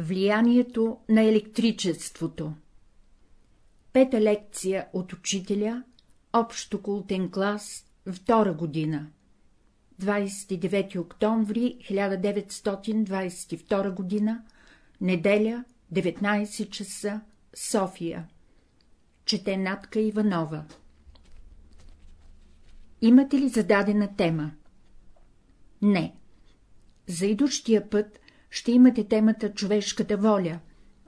Влиянието на електричеството Пета лекция от учителя, общо култен клас, втора година 29 октомври 1922 година, неделя, 19 часа, София. Чете Натка Иванова. Имате ли зададена тема? Не. За идущия път ще имате темата човешката воля,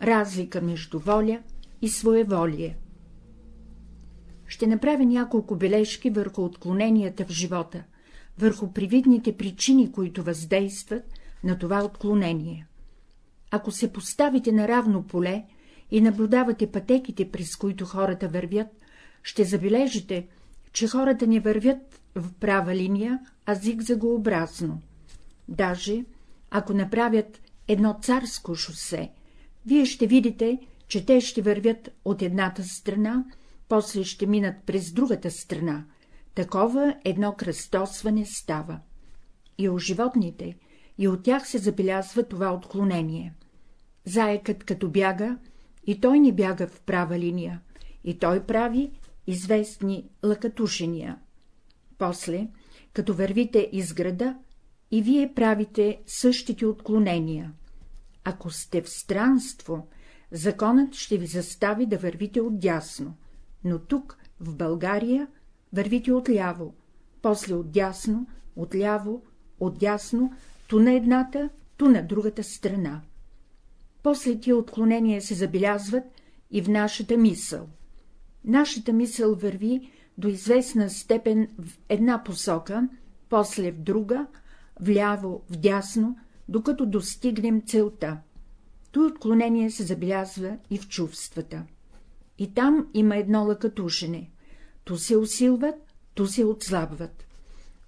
разлика между воля и своеволие. Ще направя няколко бележки върху отклоненията в живота, върху привидните причини, които въздействат на това отклонение. Ако се поставите на равно поле и наблюдавате пътеките, през които хората вървят, ще забележите, че хората не вървят в права линия, а зигзагообразно. Даже, ако направят едно царско шосе, вие ще видите, че те ще вървят от едната страна, после ще минат през другата страна. Такова едно кръстосване става. И у животните, и от тях се забелязва това отклонение. Заекът като бяга, и той не бяга в права линия, и той прави известни лъкатушения. После, като вървите из града, и вие правите същите отклонения. Ако сте в странство, законът ще ви застави да вървите отдясно, но тук, в България, вървите отляво, после отдясно, отляво, отдясно, ту на едната, ту на другата страна. После тия отклонения се забелязват и в нашата мисъл. Нашата мисъл върви до известна степен в една посока, после в друга, вляво, вдясно, докато достигнем целта. Той отклонение се забелязва и в чувствата. И там има едно лъкатушене. То се усилват, то се отслабват.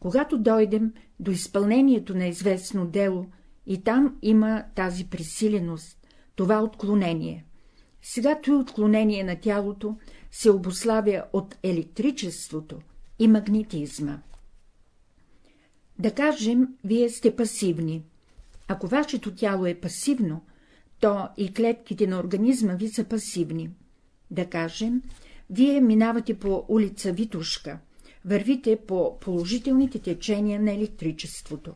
Когато дойдем до изпълнението на известно дело, и там има тази присиленост, това отклонение. Сега той отклонение на тялото се обославя от електричеството и магнетизма. Да кажем, вие сте пасивни. Ако вашето тяло е пасивно, то и клетките на организма ви са пасивни. Да кажем, вие минавате по улица Витушка, вървите по положителните течения на електричеството.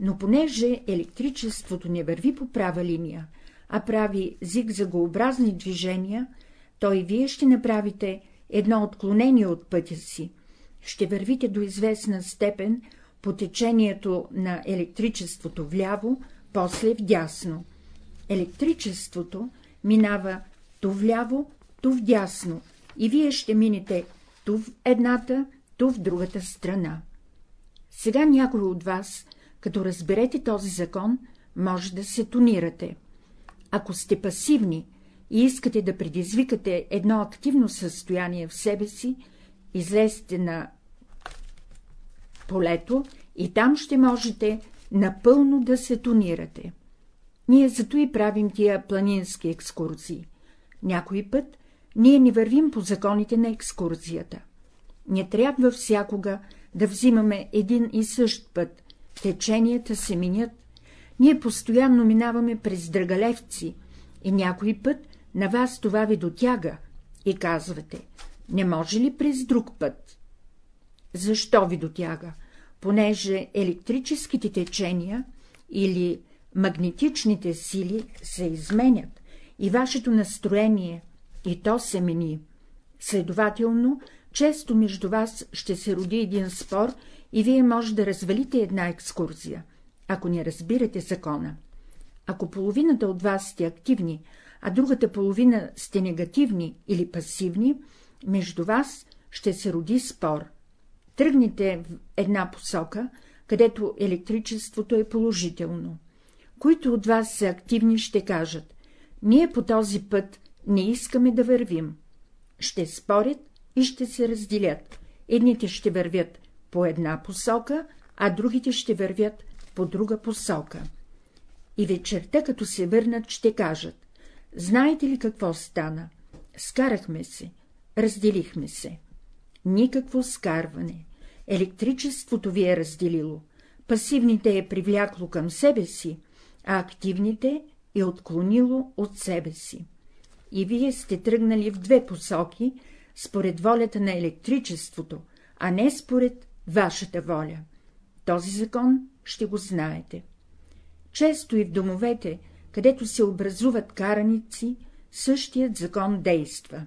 Но понеже електричеството не върви по права линия, а прави зигзагообразни движения, то и вие ще направите едно отклонение от пътя си, ще вървите до известна степен по течението на електричеството вляво, после вдясно. Електричеството минава то вляво, то вдясно, и вие ще минете ту в едната, ту в другата страна. Сега някой от вас, като разберете този закон, може да се тонирате. Ако сте пасивни и искате да предизвикате едно активно състояние в себе си, излезте на полето и там ще можете напълно да се тонирате. Ние зато и правим тия планински екскурзии. Някой път ние не вървим по законите на екскурзията. Не трябва всякога да взимаме един и същ път, теченията се минят, ние постоянно минаваме през драгалевци и някой път на вас това ви дотяга и казвате, не може ли през друг път? Защо ви дотяга? Понеже електрическите течения или магнетичните сили се изменят и вашето настроение и то се мени. Следователно, често между вас ще се роди един спор и вие може да развалите една екскурзия, ако не разбирате закона. Ако половината от вас сте активни, а другата половина сте негативни или пасивни, между вас ще се роди спор. Тръгните в една посока, където електричеството е положително. Които от вас са активни, ще кажат — ние по този път не искаме да вървим. Ще спорят и ще се разделят. Едните ще вървят по една посока, а другите ще вървят по друга посока. И вечерта, като се върнат, ще кажат — знаете ли какво стана? Скарахме се, разделихме се. Никакво скарване. Електричеството ви е разделило, пасивните е привлякло към себе си, а активните е отклонило от себе си. И вие сте тръгнали в две посоки, според волята на електричеството, а не според вашата воля. Този закон ще го знаете. Често и в домовете, където се образуват караници, същият закон действа.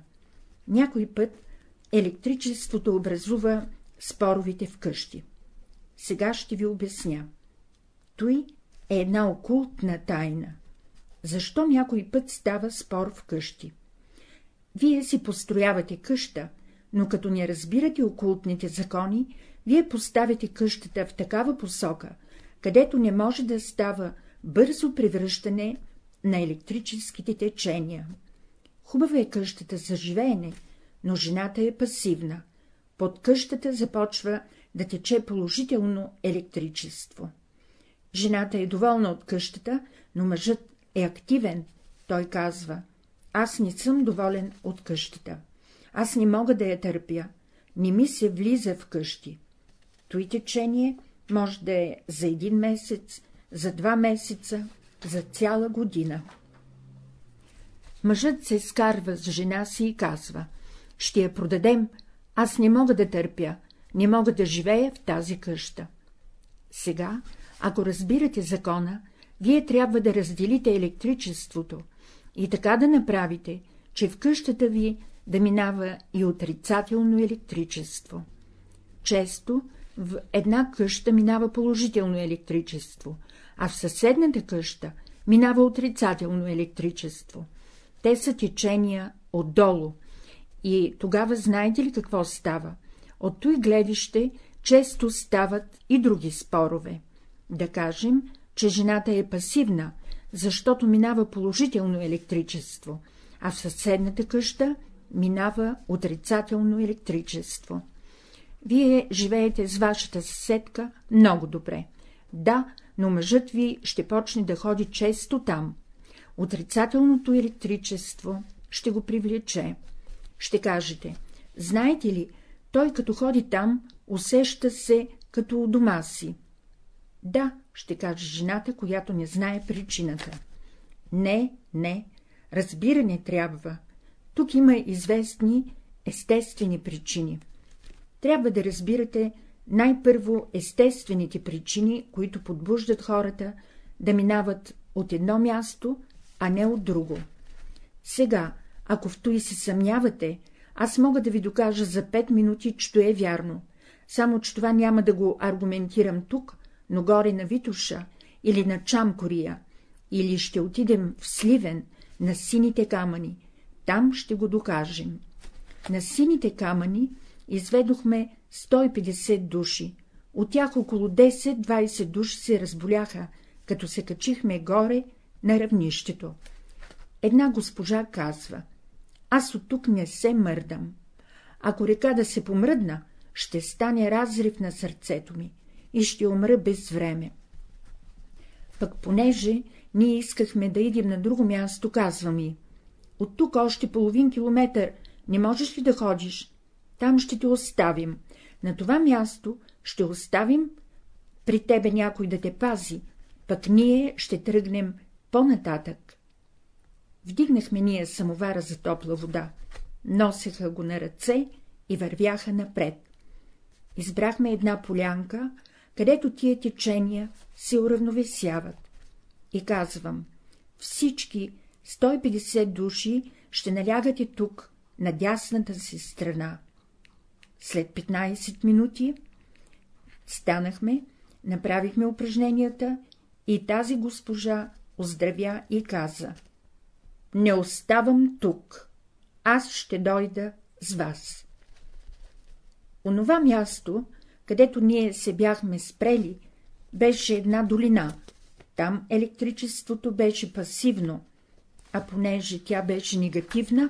Някой път електричеството образува споровите в къщи. Сега ще ви обясня. Той е една окултна тайна. Защо някой път става спор в къщи? Вие си построявате къща, но като не разбирате окултните закони, вие поставяте къщата в такава посока, където не може да става бързо превръщане на електрическите течения. Хубава е къщата за живеене, но жената е пасивна. Под къщата започва да тече положително електричество. Жената е доволна от къщата, но мъжът е активен. Той казва — аз не съм доволен от къщата. Аз не мога да я търпя. Не ми се влиза в къщи. Той течение може да е за един месец, за два месеца, за цяла година. Мъжът се скарва с жена си и казва — ще я продадем, аз не мога да търпя, не мога да живея в тази къща. Сега, ако разбирате закона, вие трябва да разделите електричеството и така да направите, че в къщата ви да минава и отрицателно електричество. Често в една къща минава положително електричество, а в съседната къща минава отрицателно електричество. Те са течения отдолу. И тогава знаете ли какво става? От той гледище често стават и други спорове. Да кажем, че жената е пасивна, защото минава положително електричество, а в съседната къща минава отрицателно електричество. Вие живеете с вашата съседка много добре. Да, но мъжът ви ще почне да ходи често там. Отрицателното електричество ще го привлече. Ще кажете, знаете ли, той като ходи там, усеща се като у дома си. Да, ще каже жената, която не знае причината. Не, не, разбиране трябва. Тук има известни естествени причини. Трябва да разбирате най-първо естествените причини, които подбуждат хората да минават от едно място, а не от друго. Сега, ако в той се съмнявате, аз мога да ви докажа за пет минути, че е вярно, само че това няма да го аргументирам тук, но горе на Витуша или на Чамкория, или ще отидем в Сливен, на сините камъни, там ще го докажем. На сините камъни изведохме 150 души, от тях около 10-20 души се разболяха, като се качихме горе на равнището. Една госпожа казва — аз от тук не се мърдам. Ако река да се помръдна, ще стане разрив на сърцето ми и ще умра без време. Пък понеже ние искахме да идем на друго място, казва ми, от тук още половин километър не можеш ли да ходиш? Там ще те оставим. На това място ще оставим при тебе някой да те пази, пък ние ще тръгнем по-нататък. Вдигнахме ние самовара за топла вода, носеха го на ръце и вървяха напред. Избрахме една полянка, където тия течения се уравновесяват. И казвам, всички 150 души ще налягате тук, на дясната си страна. След 15 минути станахме, направихме упражненията и тази госпожа оздравя и каза — не оставам тук, аз ще дойда с вас. Онова място, където ние се бяхме спрели, беше една долина. Там електричеството беше пасивно, а понеже тя беше негативна,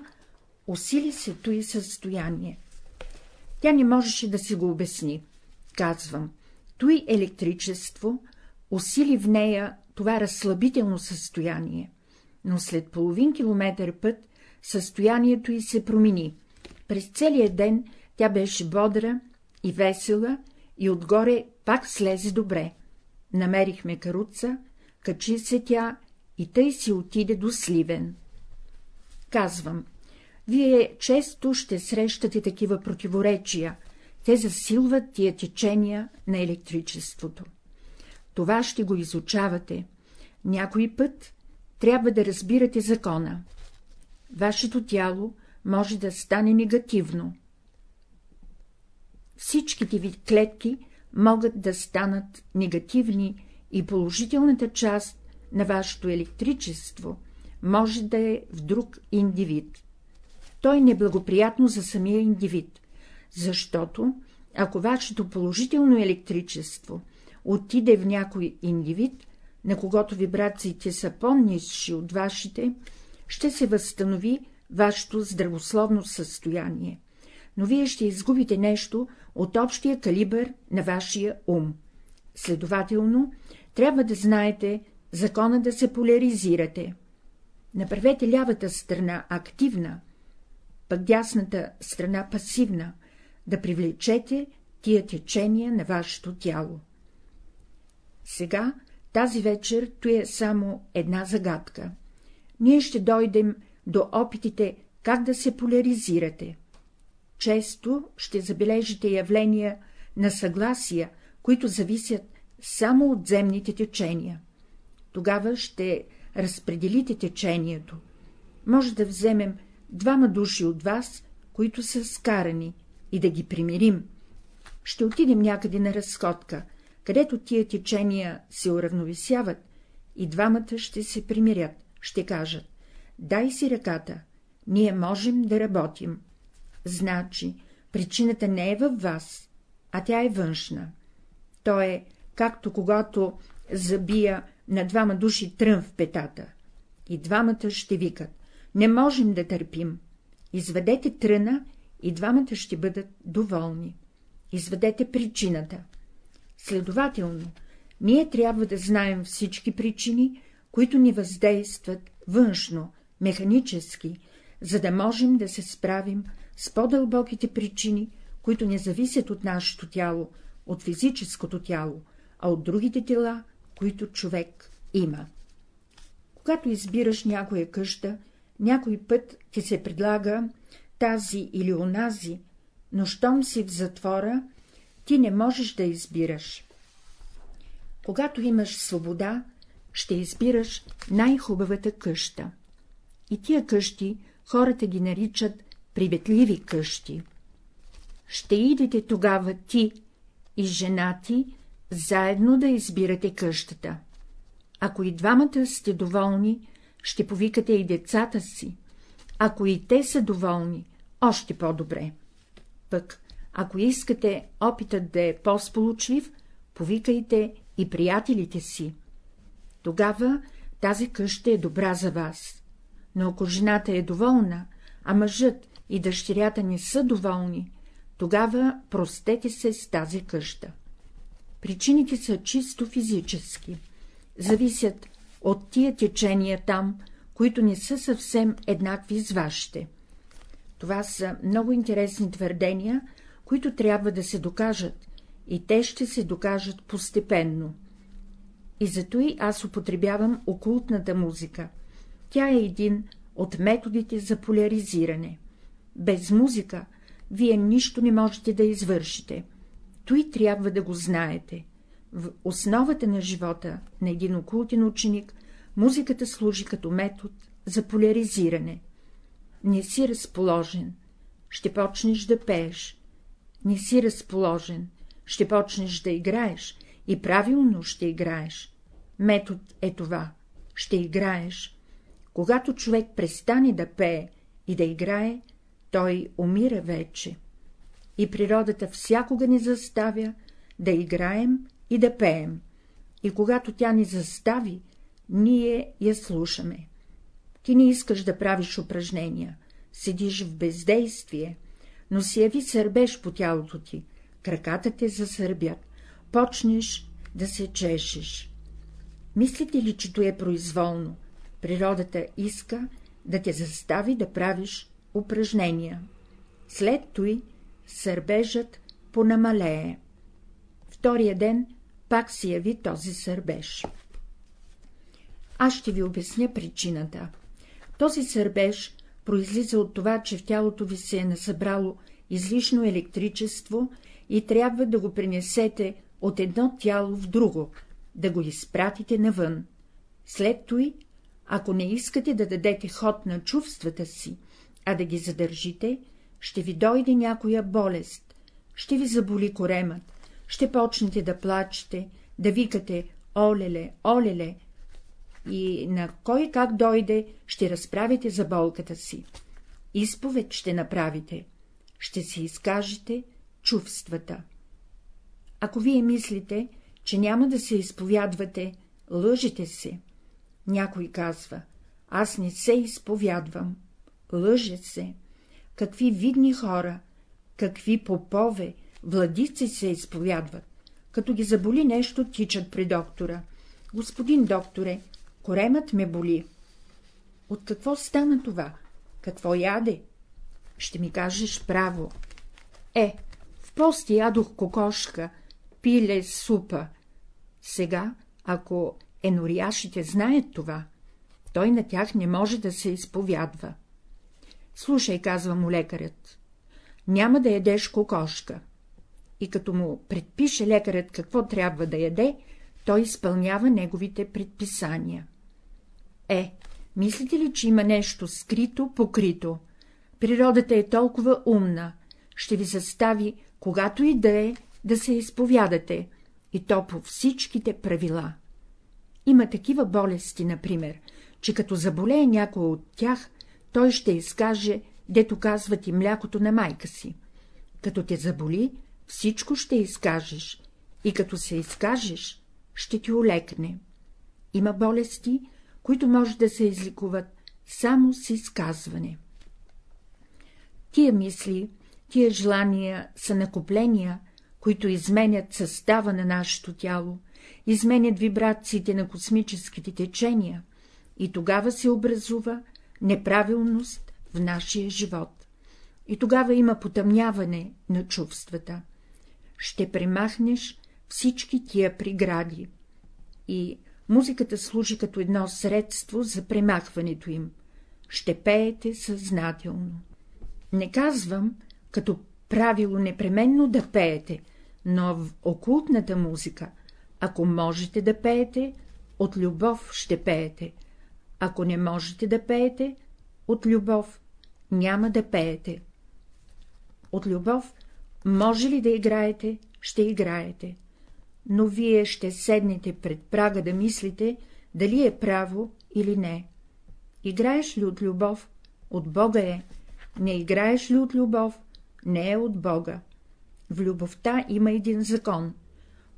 усили се той състояние. Тя не можеше да си го обясни. Казвам, той електричество усили в нея това разслабително състояние, но след половин километър път състоянието й се промени. През целия ден тя беше бодра и весела и отгоре пак слезе добре. Намерихме каруца, качи се тя и тъй си отиде до Сливен. Казвам, вие често ще срещате такива противоречия, те засилват тия течения на електричеството. Това ще го изучавате. Някой път трябва да разбирате закона. Вашето тяло може да стане негативно. Всичките ви клетки могат да станат негативни и положителната част на вашето електричество може да е в друг индивид. Той е неблагоприятно за самия индивид, защото, ако вашето положително електричество отиде в някой индивид, на когото вибрациите са по-низши от вашите, ще се възстанови вашето здравословно състояние, но вие ще изгубите нещо от общия калибър на вашия ум. Следователно, трябва да знаете закона да се поляризирате. Направете лявата страна активна, пък дясната страна пасивна, да привлечете тия течения на вашето тяло. Сега, тази вечер, то е само една загадка. Ние ще дойдем до опитите как да се поляризирате. Често ще забележите явления на съгласия, които зависят само от земните течения. Тогава ще разпределите течението. Може да вземем двама души от вас, които са скарани, и да ги примирим. Ще отидем някъде на разходка, където тия течения се уравновесяват, и двамата ще се примирят, ще кажат — дай си ръката, ние можем да работим. Значи, причината не е във вас, а тя е външна. То е, както когато забия на двама души трън в петата. И двамата ще викат — не можем да търпим. Изведете тръна и двамата ще бъдат доволни. Изведете причината. Следователно, ние трябва да знаем всички причини, които ни въздействат външно, механически, за да можем да се справим с по-дълбоките причини, които не зависят от нашето тяло, от физическото тяло, а от другите тела, които човек има. Когато избираш някоя къща, някой път ти се предлага тази или онази, но щом си в затвора, ти не можеш да избираш. Когато имаш свобода, ще избираш най-хубавата къща. И тия къщи хората ги наричат приветливи къщи. Ще идете тогава ти и жена ти заедно да избирате къщата. Ако и двамата сте доволни, ще повикате и децата си. Ако и те са доволни, още по-добре. Пък, ако искате опитът да е по-сполучлив, повикайте и приятелите си. Тогава тази къща е добра за вас. Но ако жената е доволна, а мъжът и дъщерята не са доволни, тогава простете се с тази къща. Причините са чисто физически, зависят от тия течения там, които не са съвсем еднакви с вашите. Това са много интересни твърдения, които трябва да се докажат, и те ще се докажат постепенно. И зато и аз употребявам окултната музика. Тя е един от методите за поляризиране. Без музика вие нищо не можете да извършите. Той трябва да го знаете. В основата на живота на един окултен ученик музиката служи като метод за поляризиране. Не си разположен, ще почнеш да пееш. Не си разположен, ще почнеш да играеш и правилно ще играеш. Метод е това — ще играеш. Когато човек престане да пее и да играе, той умира вече. И природата всякога ни заставя да играем и да пеем, и когато тя ни застави, ние я слушаме. Ти не искаш да правиш упражнения, седиш в бездействие, но си яви сърбеж по тялото ти, краката те засърбят, почнеш да се чешеш. Мислите ли, че то е произволно? Природата иска да те застави да правиш упражнения. След той сърбежът понамалее. Втория ден пак си яви този сърбеж. Аз ще ви обясня причината. Този сърбеж произлиза от това, че в тялото ви се е насъбрало излишно електричество и трябва да го принесете от едно тяло в друго, да го изпратите навън. След той, ако не искате да дадете ход на чувствата си, а да ги задържите, ще ви дойде някоя болест, ще ви заболи коремът, ще почнете да плачете, да викате олеле, олеле, и на кой как дойде, ще разправите за болката си. Изповед ще направите, ще си изкажете чувствата. Ако вие мислите, че няма да се изповядвате, лъжете се. Някой казва, аз не се изповядвам. Лъже се. Какви видни хора, какви попове, владици се изповядват. Като ги заболи нещо, тичат при доктора. Господин докторе, коремът ме боли. От какво стана това? Какво яде? Ще ми кажеш право. Е, в пости ядох кокошка, пиле супа. Сега, ако енорияшите знаят това, той на тях не може да се изповядва. Слушай, казва му лекарят, няма да ядеш кокошка. И като му предпише лекарят какво трябва да яде, той изпълнява неговите предписания. Е, мислите ли, че има нещо скрито, покрито? Природата е толкова умна, ще ви застави, когато и да е, да се изповядате, и то по всичките правила. Има такива болести, например, че като заболее някой от тях, той ще изкаже, дето казват и млякото на майка си. Като те заболи, всичко ще изкажеш, и като се изкажеш, ще ти олекне. Има болести, които може да се изликуват само с изказване. Тия мисли, тия желания са накопления, които изменят състава на нашето тяло, изменят вибрациите на космическите течения, и тогава се образува неправилност в нашия живот. И тогава има потъмняване на чувствата. Ще премахнеш всички тия прегради. И музиката служи като едно средство за премахването им. Ще пеете съзнателно. Не казвам, като правило непременно да пеете, но в окултната музика, ако можете да пеете, от любов ще пеете, ако не можете да пеете, от любов няма да пеете. От любов може ли да играете, ще играете но вие ще седнете пред прага да мислите, дали е право или не. Играеш ли от любов? От Бога е. Не играеш ли от любов? Не е от Бога. В любовта има един закон.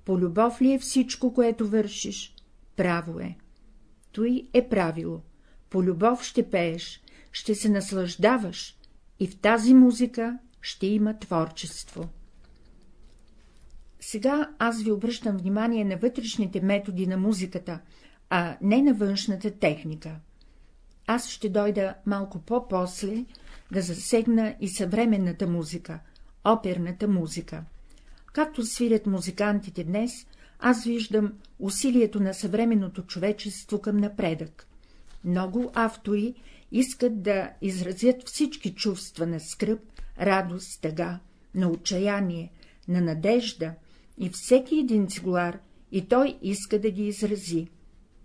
По любов ли е всичко, което вършиш? Право е. Той е правило. По любов ще пееш, ще се наслаждаваш и в тази музика ще има творчество. Сега аз ви обръщам внимание на вътрешните методи на музиката, а не на външната техника. Аз ще дойда малко по-после да засегна и съвременната музика, оперната музика. Както свирят музикантите днес, аз виждам усилието на съвременното човечество към напредък. Много автори искат да изразят всички чувства на скръп, радост, тъга, на отчаяние, на надежда, и всеки един цигулар, и той иска да ги изрази,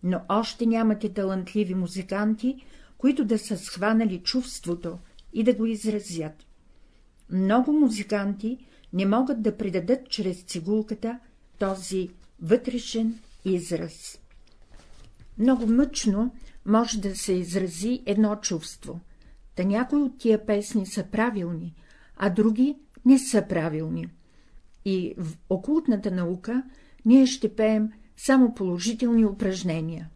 но още нямате талантливи музиканти, които да са схванали чувството и да го изразят. Много музиканти не могат да придадат чрез цигулката този вътрешен израз. Много мъчно може да се изрази едно чувство, та някои от тия песни са правилни, а други не са правилни и в окултната наука ние ще пеем само положителни упражнения.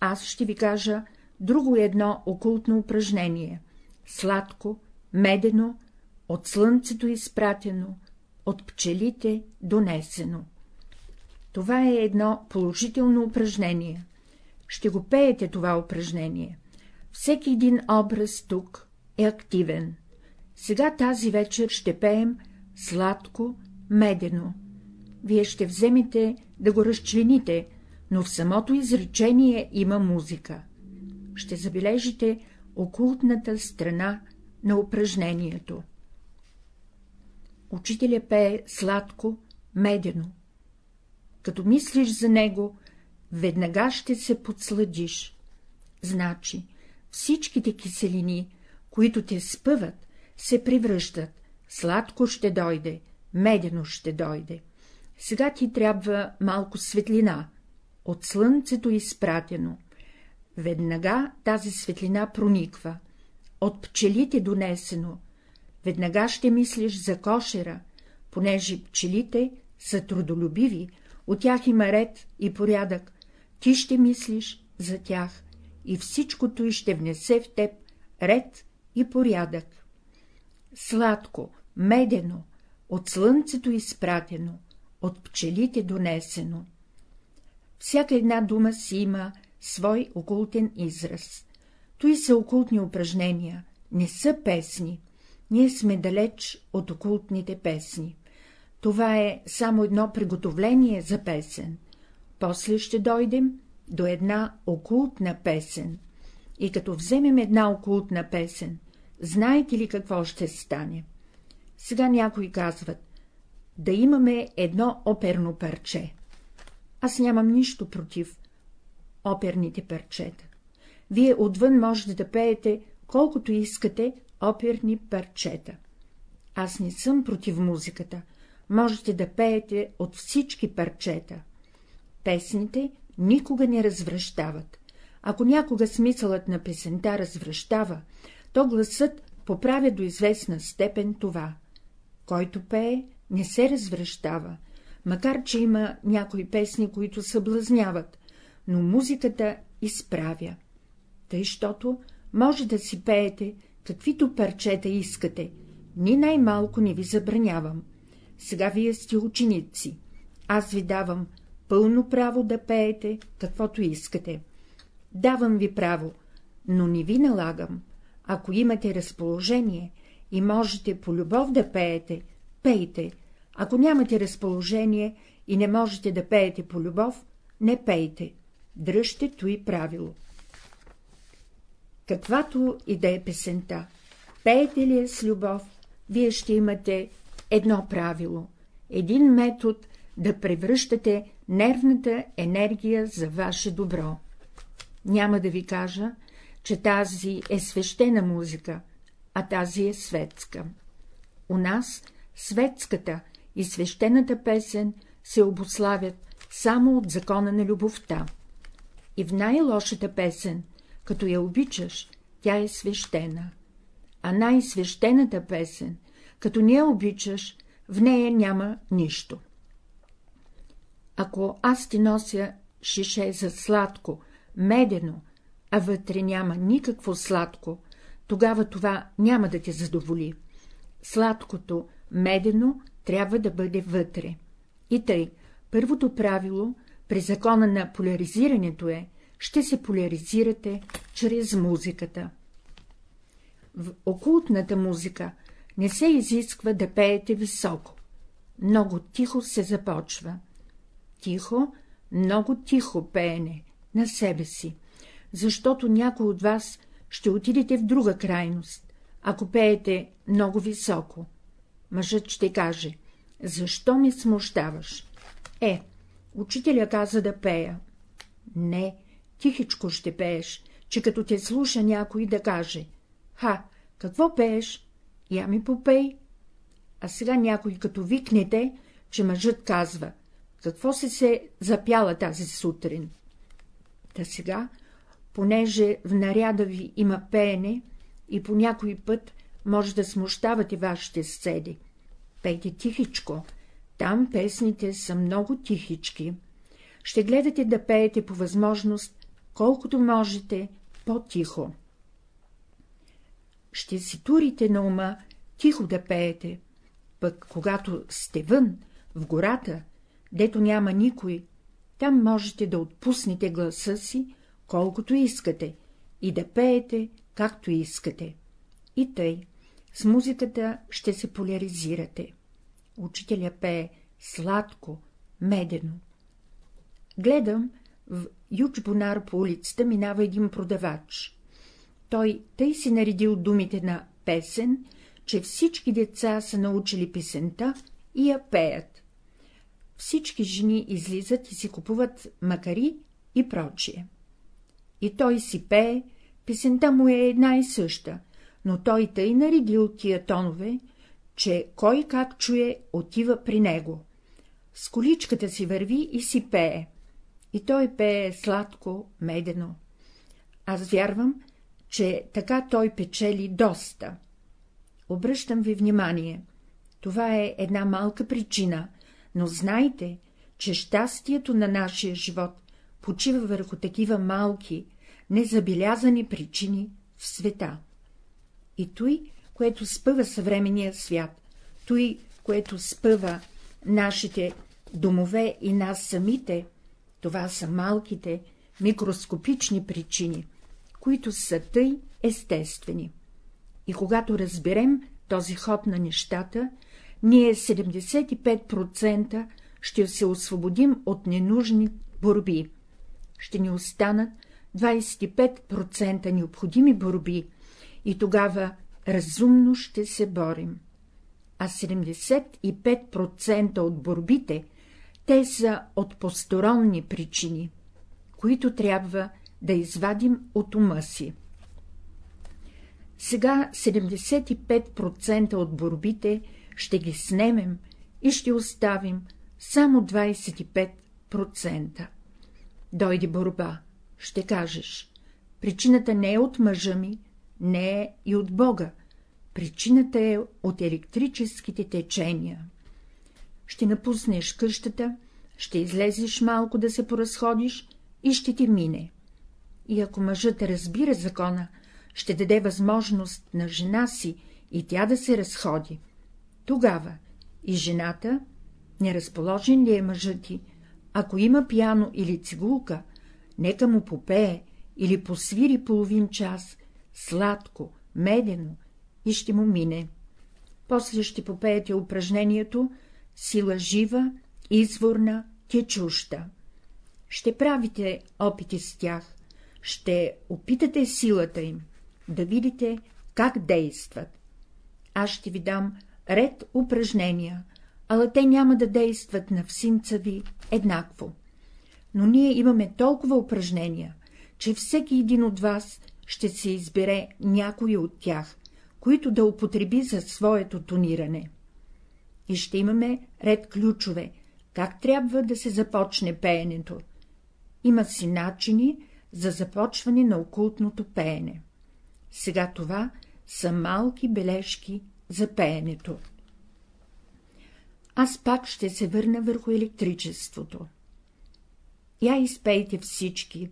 Аз ще ви кажа друго едно окултно упражнение — сладко, медено, от слънцето изпратено, от пчелите донесено. Това е едно положително упражнение. Ще го пеете това упражнение. Всеки един образ тук е активен. Сега тази вечер ще пеем сладко, медено. Вие ще вземете да го разчлените, но в самото изречение има музика. Ще забележите окултната страна на упражнението. Учителя пее сладко, медено. Като мислиш за него, веднага ще се подсладиш. Значи, всичките киселини, които те спъват, се превръщат, сладко ще дойде, медено ще дойде. Сега ти трябва малко светлина, от слънцето изпратено. Веднага тази светлина прониква, от пчелите донесено. Веднага ще мислиш за кошера, понеже пчелите са трудолюбиви, от тях има ред и порядък, ти ще мислиш за тях и всичкото и ще внесе в теб ред и порядък. Сладко, медено, от слънцето изпратено, от пчелите донесено. Всяка една дума си има свой окултен израз. Той са окултни упражнения, не са песни. Ние сме далеч от окултните песни. Това е само едно приготовление за песен. После ще дойдем до една окултна песен. И като вземем една окултна песен, знаете ли какво ще стане? Сега някои казват, да имаме едно оперно парче. Аз нямам нищо против оперните парчета. Вие отвън можете да пеете колкото искате оперни парчета. Аз не съм против музиката, можете да пеете от всички парчета. Песните никога не развръщават. Ако някога смисълът на песента развръщава, то гласът поправя до известна степен това. Който пее, не се развръщава, макар че има някои песни, които съблазняват, но музиката изправя. Тъй, щото може да си пеете каквито парчета искате, ни най-малко не ви забранявам. Сега вие сте ученици, аз ви давам пълно право да пеете каквото искате. Давам ви право, но не ви налагам. Ако имате разположение и можете по любов да пеете, пейте, ако нямате разположение и не можете да пеете по любов, не пейте, дръжте той правило. Каквато и да е песента, пеете ли е с любов, вие ще имате едно правило, един метод да превръщате нервната енергия за ваше добро. Няма да ви кажа, че тази е свещена музика, а тази е светска. У нас светската и свещената песен се обославят само от закона на любовта. И в най-лошата песен, като я обичаш, тя е свещена. А най-свещената песен, като не я обичаш, в нея няма нищо. Ако аз ти нося шише за сладко, медено, а вътре няма никакво сладко, тогава това няма да те задоволи. Сладкото, медено, трябва да бъде вътре. И тъй, първото правило при закона на поляризирането е, ще се поляризирате чрез музиката. В окултната музика не се изисква да пеете високо. Много тихо се започва. Тихо, много тихо пеене на себе си, защото някой от вас ще отидете в друга крайност, ако пеете много високо. Мъжът ще каже, защо ми смущаваш? Е, учителя каза да пея. Не, тихичко ще пееш, че като те слуша някой да каже. Ха, какво пееш? Я ми попей. А сега някой като викнете, че мъжът казва, какво си се запяла тази сутрин? Та сега, понеже в наряда ви има пеене и по някой път може да смущавате вашите седи, пейте тихичко, там песните са много тихички. Ще гледате да пеете по възможност, колкото можете, по-тихо. Ще си турите на ума тихо да пеете, пък когато сте вън, в гората, дето няма никой, там можете да отпуснете гласа си, колкото искате, и да пеете, както искате. И тъй, с музиката ще се поляризирате. Учителя пее сладко, медено. Гледам, В Ючбонар по улицата минава един продавач. Той тъй си наредил думите на песен, че всички деца са научили песента и я пеят. Всички жени излизат и си купуват макари и прочие. И той си пее, песента му е една и съща, но той тъй наредил тия тонове, че кой как чуе, отива при него. С количката си върви и си пее. И той пее сладко, медено. Аз вярвам, че така той печели доста. Обръщам ви внимание. Това е една малка причина, но знайте, че щастието на нашия живот почива върху такива малки, незабелязани причини в света. И той, което спъва съвременния свят, той, което спъва нашите домове и нас самите, това са малките, микроскопични причини, които са тъй естествени. И когато разберем този ход на нещата, ние 75% ще се освободим от ненужни борби. Ще ни останат 25% необходими борби и тогава разумно ще се борим. А 75% от борбите, те са от посторонни причини, които трябва да извадим от ума си. Сега 75% от борбите ще ги снемем и ще оставим само 25%. Дойде борба, ще кажеш, причината не е от мъжа ми, не е и от Бога, причината е от електрическите течения. Ще напуснеш къщата, ще излезеш малко да се поразходиш и ще ти мине. И ако мъжът разбира закона, ще даде възможност на жена си и тя да се разходи. Тогава и жената, неразположен ли е мъжът ти, ако има пяно или цигулка, нека му попее или посвири половин час, сладко, медено, и ще му мине. После ще попеете упражнението сила жива, изворна, течуща. Ще правите опити с тях, ще опитате силата им, да видите как действат. Аз ще ви дам ред упражнения, ала те няма да действат на всинца ви еднакво. Но ние имаме толкова упражнения, че всеки един от вас ще се избере някой от тях, които да употреби за своето тониране. И ще имаме ред ключове, как трябва да се започне пеенето. Има си начини за започване на окултното пеене. Сега това са малки бележки за пеенето. Аз пак ще се върна върху електричеството. Я изпейте всички,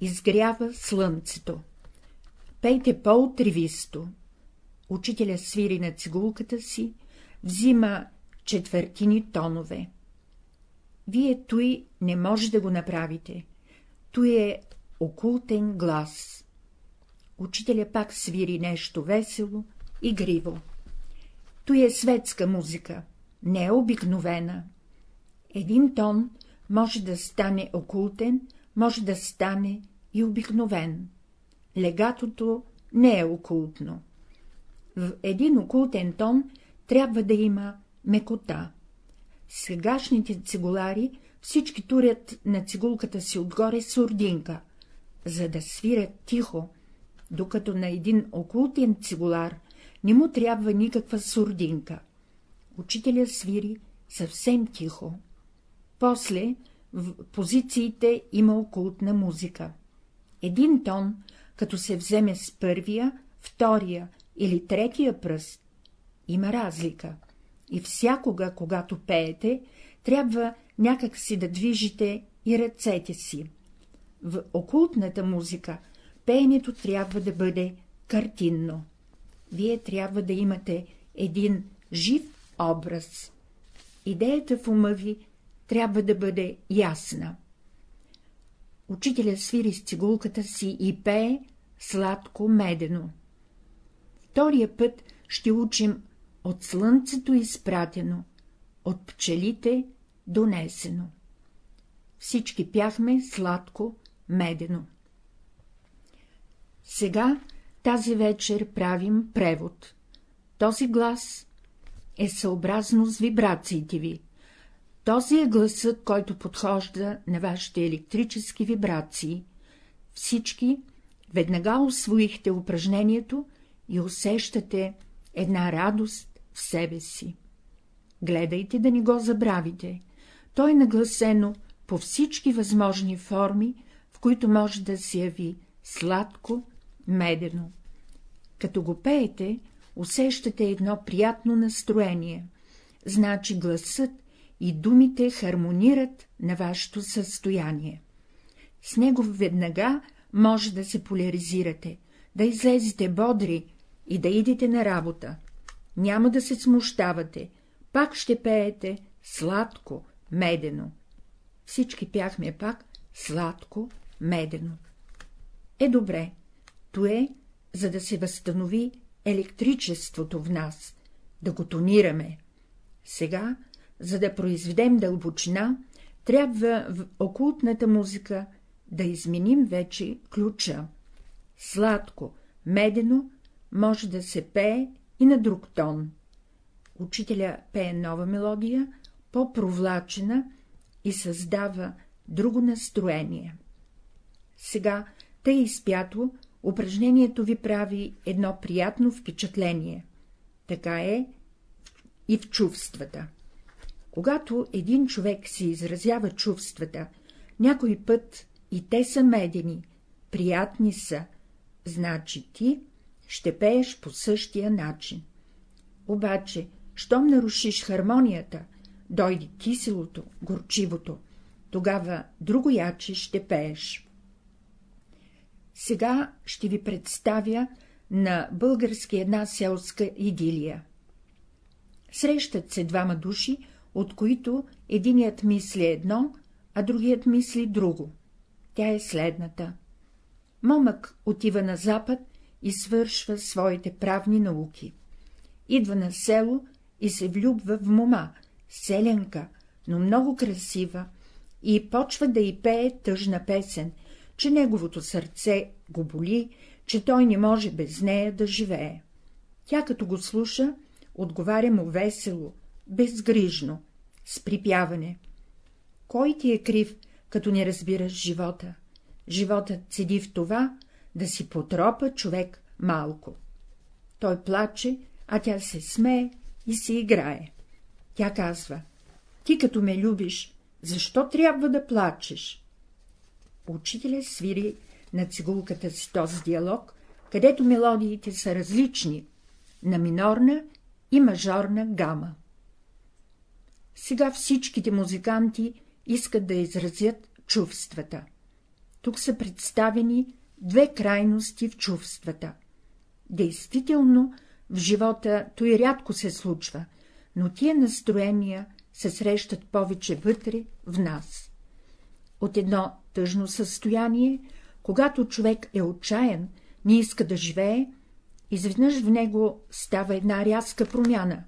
изгрява слънцето. Пейте по-отривисто. Учителя свири на цигулката си, взима четвъртини тонове. Вие той не може да го направите. Той е окултен глас. Учителя пак свири нещо весело, игриво. Той е светска музика, не е обикновена. Един тон може да стане окултен, може да стане и обикновен. Легатото не е окултно. В един окултен тон трябва да има мекота. Сегашните цигулари всички турят на цигулката си отгоре сурдинка, за да свирят тихо, докато на един окултен цигулар не му трябва никаква сурдинка. Учителя свири съвсем тихо. После в позициите има окултна музика. Един тон, като се вземе с първия, втория или третия пръст, има разлика. И всякога, когато пеете, трябва някак си да движите и ръцете си. В окултната музика пеенето трябва да бъде картинно. Вие трябва да имате един жив образ. Идеята в ума ви трябва да бъде ясна. Учителя свири с цигулката си и пее сладко медено. Втория път ще учим от слънцето изпратено, от пчелите донесено. всички пяхме сладко, медено. Сега тази вечер правим превод. Този глас е съобразно с вибрациите ви. Този е гласът, който подхожда на вашите електрически вибрации. Всички веднага освоихте упражнението и усещате една радост в себе си. Гледайте да не го забравите. То е нагласено по всички възможни форми, в които може да се яви сладко, медено. Като го пеете, усещате едно приятно настроение, значи гласът и думите хармонират на вашето състояние. С него веднага може да се поляризирате, да излезете бодри и да идете на работа. Няма да се смущавате, пак ще пеете сладко, медено. Всички пяхме пак сладко, медено. Е добре, то е, за да се възстанови електричеството в нас, да го тонираме. Сега, за да произведем дълбочина, трябва в окултната музика да изменим вече ключа. Сладко, медено може да се пее и на друг тон. Учителя пее нова мелодия, по-провлачена и създава друго настроение. Сега, тъй изпято, упражнението ви прави едно приятно впечатление. Така е и в чувствата. Когато един човек си изразява чувствата, някой път и те са медени, приятни са, значи ти ще пееш по същия начин. Обаче, щом нарушиш хармонията, дойде киселото, горчивото, тогава друго яче ще пееш. Сега ще ви представя на български една селска идилия. Срещат се двама души, от които единият мисли едно, а другият мисли друго. Тя е следната. Момък отива на запад и свършва своите правни науки. Идва на село и се влюбва в мома, селенка, но много красива, и почва да й пее тъжна песен, че неговото сърце го боли, че той не може без нея да живее. Тя като го слуша, отговаря му весело, безгрижно, с припяване. Кой ти е крив, като не разбираш живота? Животът седи в това, да си потропа човек малко. Той плаче, а тя се смее и се играе. Тя казва — ти като ме любиш, защо трябва да плачеш? Учителя свири на цигулката си този диалог, където мелодиите са различни, на минорна и мажорна гама. Сега всичките музиканти искат да изразят чувствата. Тук са представени две крайности в чувствата. Действително, в живота то и рядко се случва, но тия настроения се срещат повече вътре в нас. От едно тъжно състояние, когато човек е отчаян, не иска да живее, изведнъж в него става една рязка промяна.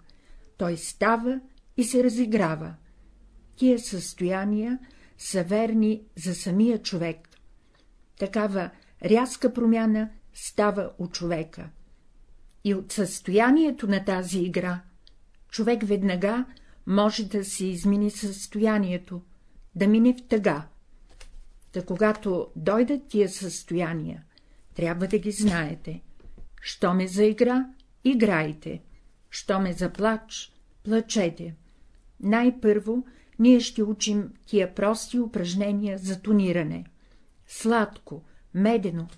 Той става и се разиграва. Тия състояния са верни за самия човек. Такава рязка промяна става у човека. И от състоянието на тази игра човек веднага може да се измени състоянието, да мине в тъга. Та когато дойдат тия състояния, трябва да ги знаете. Що ме за игра, играйте. Що ме за плач, плачете. Най-първо ние ще учим тия прости упражнения за тониране. Сладко, медено,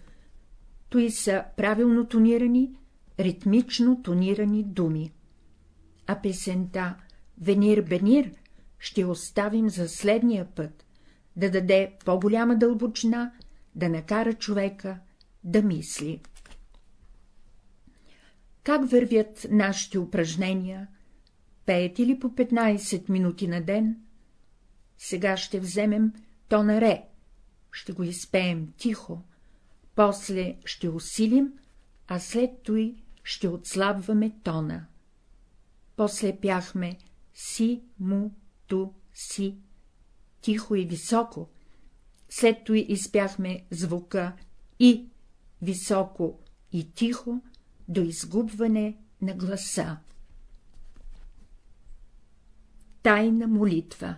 тои са правилно тонирани, ритмично тонирани думи. А песента Венир-Бенир ще оставим за следния път, да даде по-голяма дълбочина, да накара човека да мисли. Как вървят нашите упражнения? Пеете ли по 15 минути на ден? Сега ще вземем то на ре, ще го изпеем тихо, после ще усилим, а след той ще отслабваме тона. После пяхме си, му, ту, си. тихо и високо, след това изпяхме звука и високо и тихо до изгубване на гласа. Тайна молитва